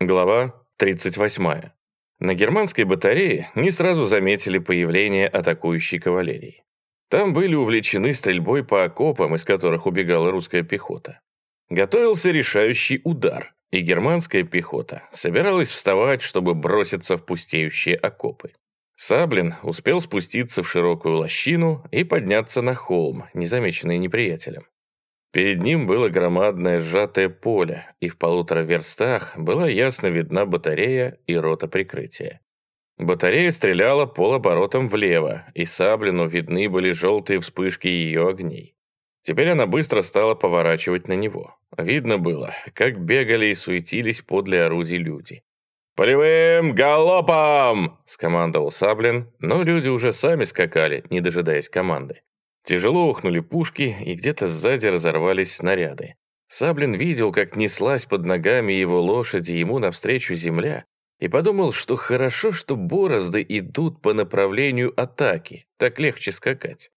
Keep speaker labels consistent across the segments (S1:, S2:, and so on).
S1: Глава 38. На германской батарее не сразу заметили появление атакующей кавалерии. Там были увлечены стрельбой по окопам, из которых убегала русская пехота. Готовился решающий удар, и германская пехота собиралась вставать, чтобы броситься в пустеющие окопы. Саблин успел спуститься в широкую лощину и подняться на холм, незамеченный неприятелем. Перед ним было громадное сжатое поле, и в полутора верстах была ясно видна батарея и рота прикрытия. Батарея стреляла полоборотом влево, и Саблину видны были желтые вспышки ее огней. Теперь она быстро стала поворачивать на него. Видно было, как бегали и суетились подле орудий люди. «Полевым галопом!» – скомандовал Саблин, но люди уже сами скакали, не дожидаясь команды. Тяжело ухнули пушки, и где-то сзади разорвались снаряды. Саблин видел, как неслась под ногами его лошади ему навстречу земля, и подумал, что хорошо, что борозды идут по направлению атаки, так легче скакать.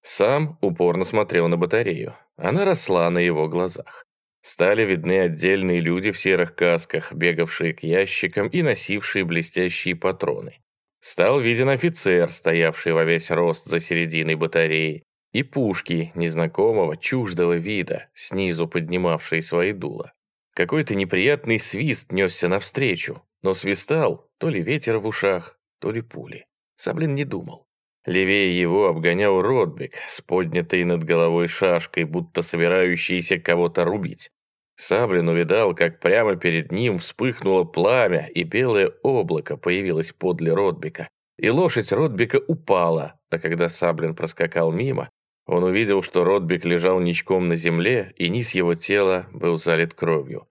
S1: Сам упорно смотрел на батарею. Она росла на его глазах. Стали видны отдельные люди в серых касках, бегавшие к ящикам и носившие блестящие патроны. Стал виден офицер, стоявший во весь рост за серединой батареи, и пушки незнакомого, чуждого вида, снизу поднимавшие свои дула. Какой-то неприятный свист несся навстречу, но свистал то ли ветер в ушах, то ли пули. Саблин не думал. Левее его обгонял Ротбек с поднятой над головой шашкой, будто собирающийся кого-то рубить. Саблин увидал, как прямо перед ним вспыхнуло пламя, и белое облако появилось подле Ротбека. И лошадь Ротбека упала, а когда Саблин проскакал мимо, он увидел, что Ротбек лежал ничком на земле, и низ его тела был залит кровью.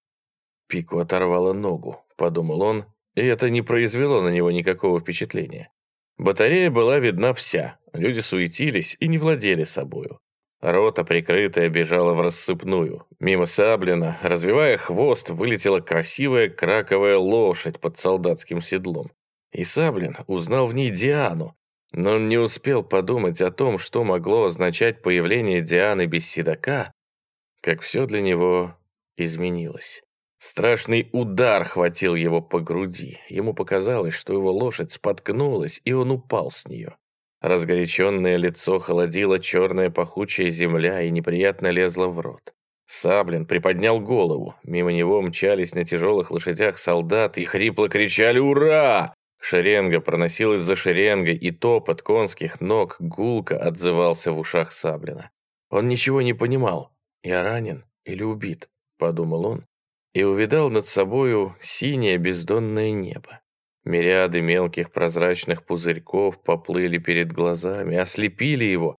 S1: «Пику оторвало ногу», — подумал он, и это не произвело на него никакого впечатления. Батарея была видна вся, люди суетились и не владели собою. Рота, прикрытая, бежала в рассыпную. Мимо Саблина, развивая хвост, вылетела красивая краковая лошадь под солдатским седлом. И Саблин узнал в ней Диану, но он не успел подумать о том, что могло означать появление Дианы без седока, как все для него изменилось. Страшный удар хватил его по груди. Ему показалось, что его лошадь споткнулась, и он упал с нее. Разгоряченное лицо холодило черная пахучая земля и неприятно лезла в рот. Саблин приподнял голову. Мимо него мчались на тяжелых лошадях солдаты и хрипло кричали «Ура!». Шеренга проносилась за шеренгой, и топот конских ног гулко отзывался в ушах Саблина. Он ничего не понимал. «Я ранен или убит?» – подумал он. И увидал над собою синее бездонное небо. Мириады мелких прозрачных пузырьков поплыли перед глазами, ослепили его.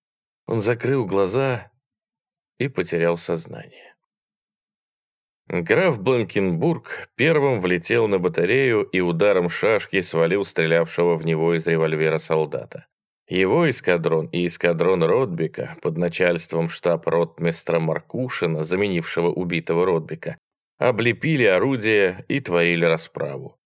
S1: Он закрыл глаза и потерял сознание. Граф Бланкенбург первым влетел на батарею и ударом шашки свалил стрелявшего в него из револьвера солдата. Его эскадрон и эскадрон Ротбека под начальством штаб-ротмистра Маркушина, заменившего убитого Ротбека, облепили орудия и творили расправу.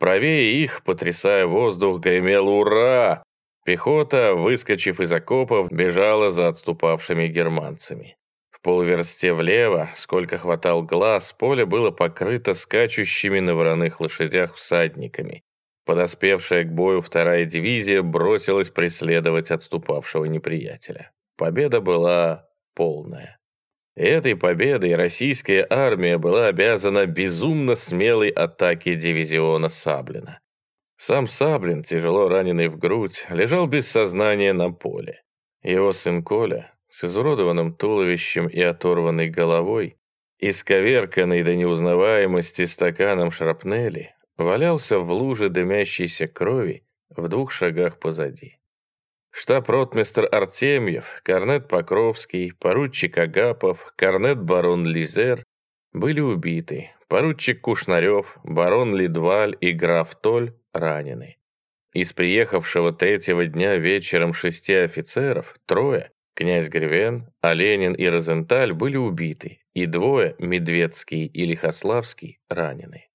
S1: Правее их, потрясая воздух, гремел «Ура!». Пехота, выскочив из окопов, бежала за отступавшими германцами. В полуверсте влево, сколько хватал глаз, поле было покрыто скачущими на вороных лошадях всадниками. Подоспевшая к бою вторая дивизия бросилась преследовать отступавшего неприятеля. Победа была полная. Этой победой российская армия была обязана безумно смелой атаке дивизиона Саблина. Сам Саблин, тяжело раненый в грудь, лежал без сознания на поле. Его сын Коля, с изуродованным туловищем и оторванной головой, исковерканный до неузнаваемости стаканом шрапнели, валялся в луже дымящейся крови в двух шагах позади. Штаб-ротмистр Артемьев, корнет Покровский, поручик Агапов, корнет барон Лизер были убиты, поручик Кушнарев, барон Лидваль и граф Толь ранены. Из приехавшего третьего дня вечером шести офицеров трое Князь Гривен, Оленин и Розенталь были убиты, и двое, Медведский и Лихославский, ранены.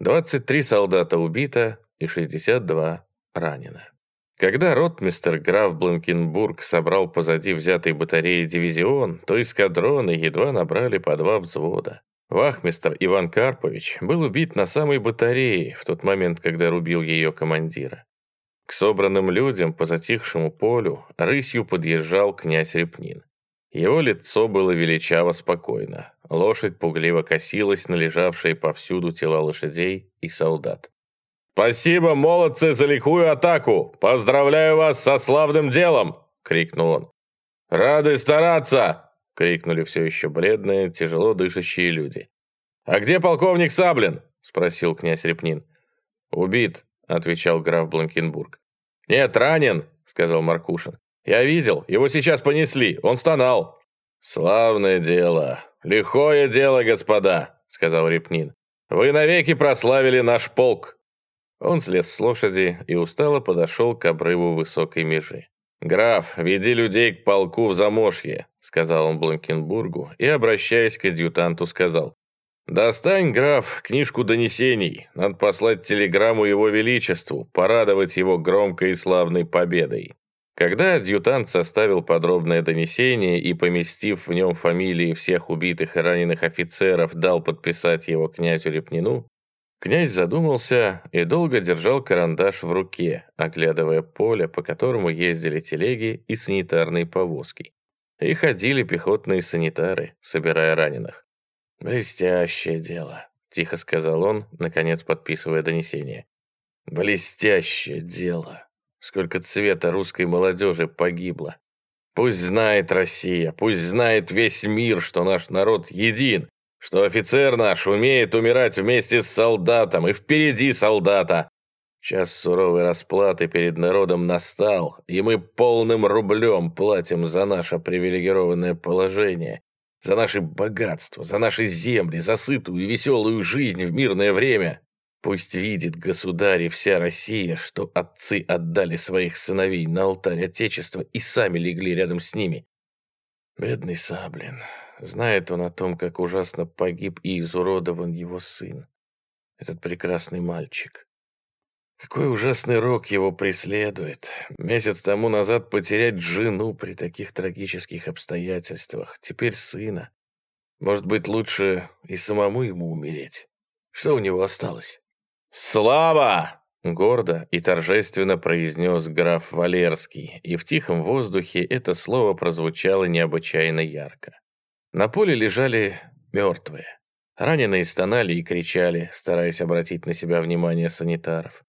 S1: 23 солдата убито и 62 ранено. Когда ротмистер граф Бланкенбург собрал позади взятой батареи дивизион, то эскадроны едва набрали по два взвода. Вахмистр Иван Карпович был убит на самой батарее в тот момент, когда рубил ее командира. К собранным людям по затихшему полю рысью подъезжал князь Репнин. Его лицо было величаво спокойно. Лошадь пугливо косилась на лежавшие повсюду тела лошадей и солдат. «Спасибо, молодцы, за лихую атаку! Поздравляю вас со славным делом!» — крикнул он. «Рады стараться!» — крикнули все еще бледные, тяжело дышащие люди. «А где полковник Саблин?» — спросил князь Репнин. «Убит», — отвечал граф Бланкенбург. «Нет, ранен», — сказал Маркушин. «Я видел, его сейчас понесли, он стонал». «Славное дело, лихое дело, господа», — сказал Репнин. «Вы навеки прославили наш полк». Он слез с лошади и устало подошел к обрыву высокой межи. «Граф, веди людей к полку в Замошье», — сказал он Бланкенбургу и, обращаясь к адъютанту, сказал. «Достань, граф, книжку донесений. Надо послать телеграмму его величеству, порадовать его громкой и славной победой». Когда адъютант составил подробное донесение и, поместив в нем фамилии всех убитых и раненых офицеров, дал подписать его князю Репнину, Князь задумался и долго держал карандаш в руке, оглядывая поле, по которому ездили телеги и санитарные повозки. И ходили пехотные санитары, собирая раненых. «Блестящее дело», — тихо сказал он, наконец подписывая донесение. «Блестящее дело. Сколько цвета русской молодежи погибло. Пусть знает Россия, пусть знает весь мир, что наш народ един, что офицер наш умеет умирать вместе с солдатом и впереди солдата. Час суровой расплаты перед народом настал, и мы полным рублем платим за наше привилегированное положение, за наше богатство, за наши земли, за сытую и веселую жизнь в мирное время. Пусть видит государь и вся Россия, что отцы отдали своих сыновей на алтарь Отечества и сами легли рядом с ними. Бедный Саблин, Знает он о том, как ужасно погиб и изуродован его сын. Этот прекрасный мальчик. Какой ужасный рок его преследует. Месяц тому назад потерять жену при таких трагических обстоятельствах. Теперь сына. Может быть, лучше и самому ему умереть. Что у него осталось? «Слава!» — гордо и торжественно произнес граф Валерский, и в тихом воздухе это слово прозвучало необычайно ярко. На поле лежали мертвые. Раненые стонали и кричали, стараясь обратить на себя внимание санитаров.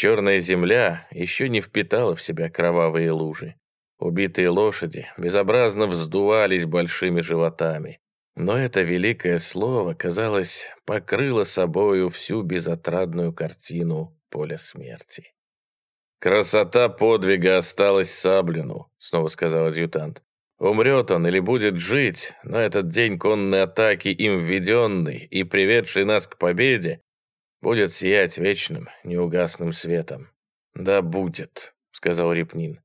S1: Черная земля еще не впитала в себя кровавые лужи. Убитые лошади безобразно вздувались большими животами. Но это великое слово, казалось, покрыло собою всю безотрадную картину поля смерти. «Красота подвига осталась Саблину», — снова сказал адъютант. Умрет он или будет жить, но этот день конной атаки, им введенный и приведший нас к победе, будет сиять вечным, неугасным светом. «Да будет», — сказал Репнин.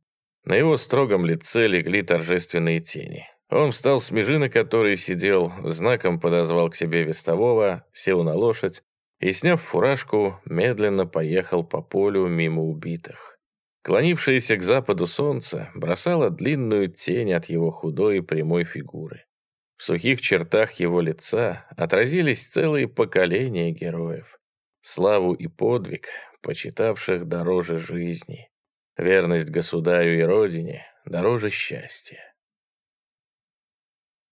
S1: На его строгом лице легли торжественные тени. Он встал с межи, на которой сидел, знаком подозвал к себе вестового, сел на лошадь и, сняв фуражку, медленно поехал по полю мимо убитых. Клонившееся к западу солнце бросало длинную тень от его худой и прямой фигуры. В сухих чертах его лица отразились целые поколения героев. Славу и подвиг, почитавших дороже жизни. Верность государю и родине дороже счастья.